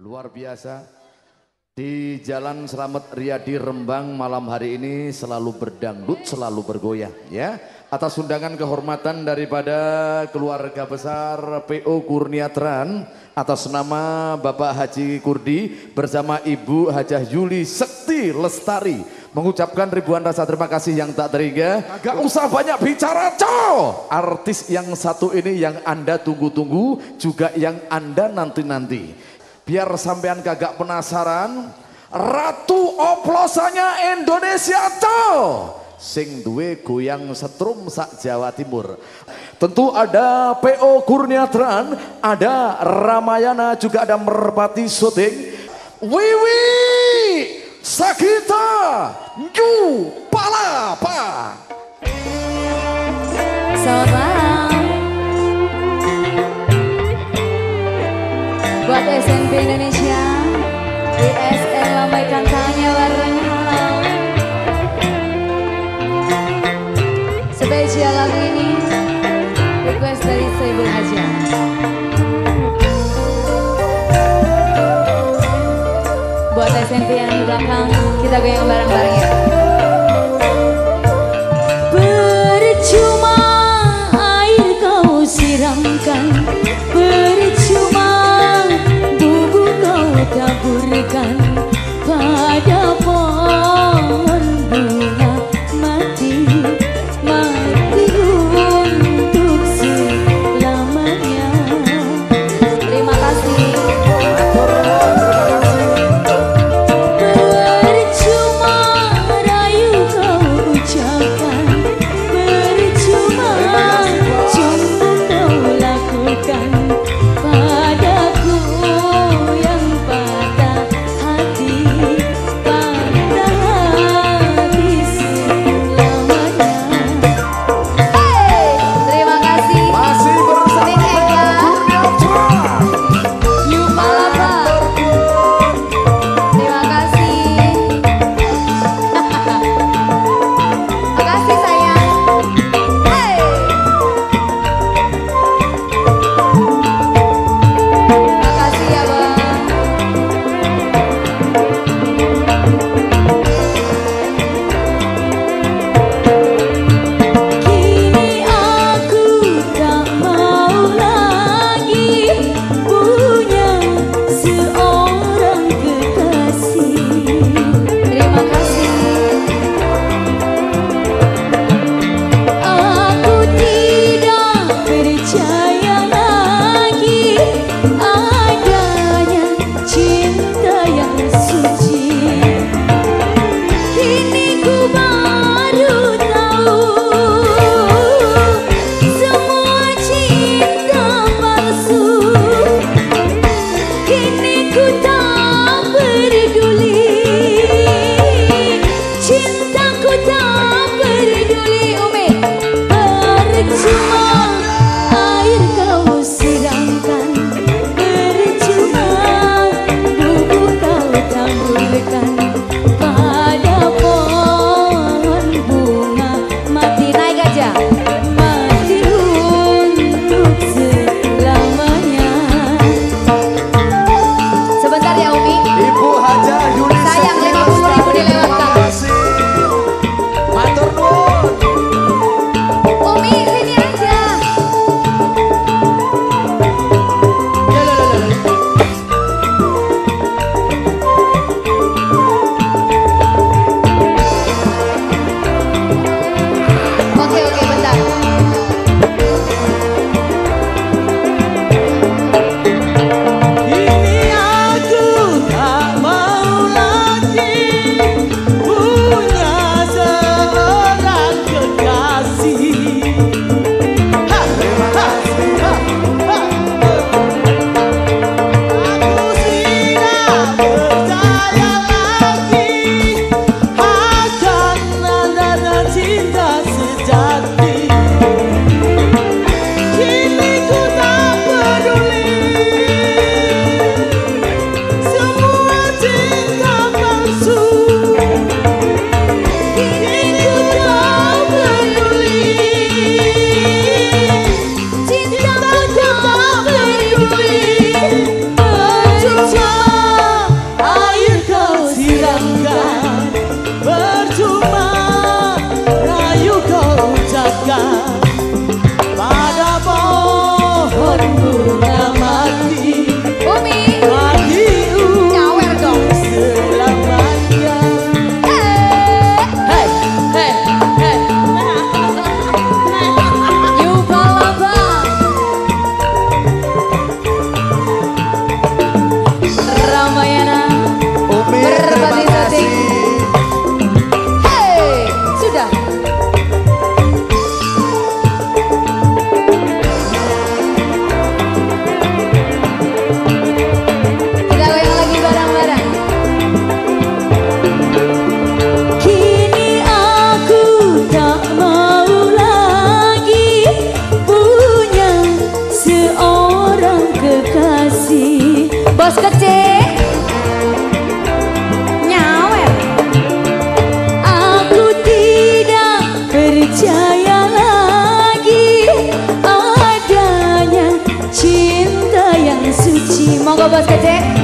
Luar biasa. Di Jalan Selamat Riyadi Rembang malam hari ini selalu berdangdut, selalu bergoyang ya. Atas undangan kehormatan daripada keluarga besar PO Kurniatran atas nama Bapak Haji Kurdi bersama Ibu Hajah Yuli Sekti Lestari mengucapkan ribuan rasa terima kasih yang tak terhingga. Gak usah banyak bicara, cow. Artis yang satu ini yang Anda tunggu-tunggu juga yang Anda nanti-nanti. Biar sampean kagak penasaran, Ratu oplosannya Indonesia tuh. Sing duwe goyang setrum sak Jawa Timur. Tentu ada PO Kurniatran, ada Ramayana, juga ada Merpati Syuting. Wiwi Sakita Ju Palapa. Selamat Buat SNP Indonesia ISL lambaikan tangannya halo Spesial lagu ini Request dari Saibul Haja Buat SMP yang di belakang Kita goyang bareng-bareng ya bos kecil nyawer aku tidak percaya lagi adanya cinta yang suci. Mau gak bos kecil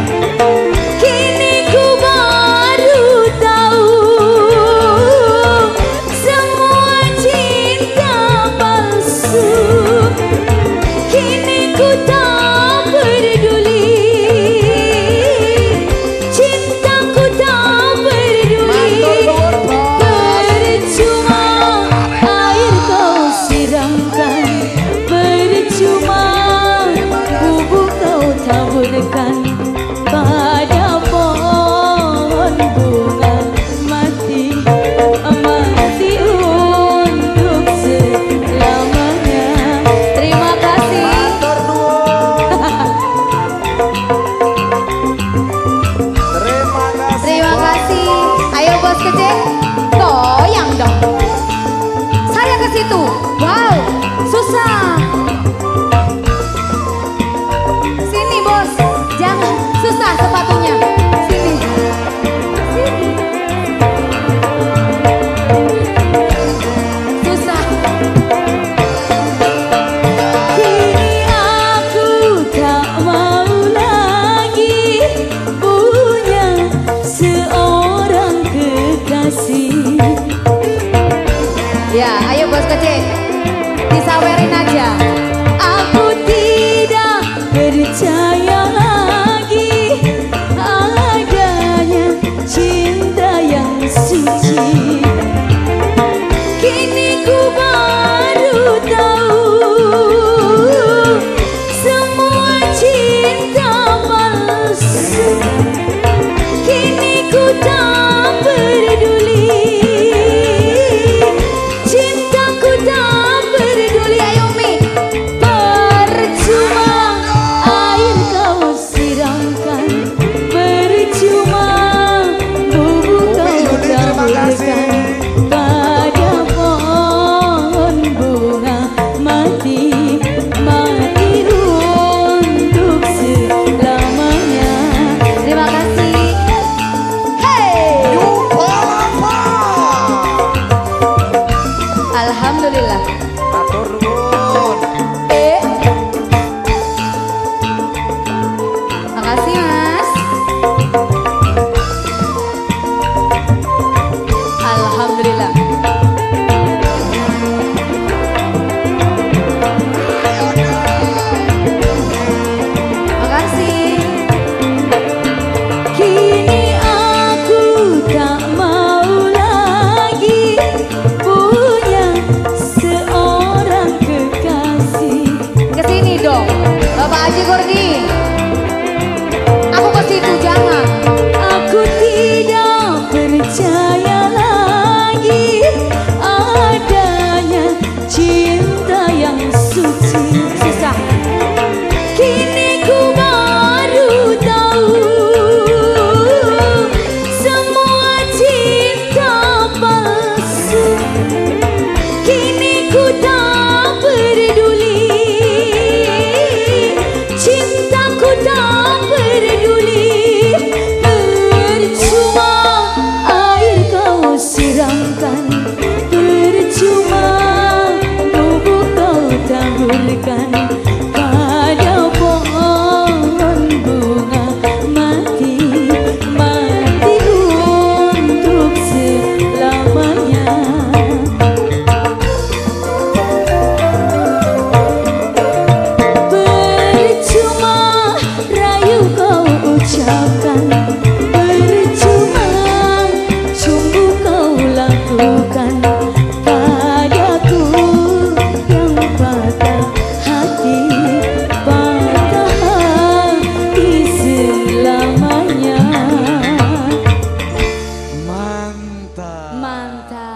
Ya, ayo bos kecil. Disawel Thank you.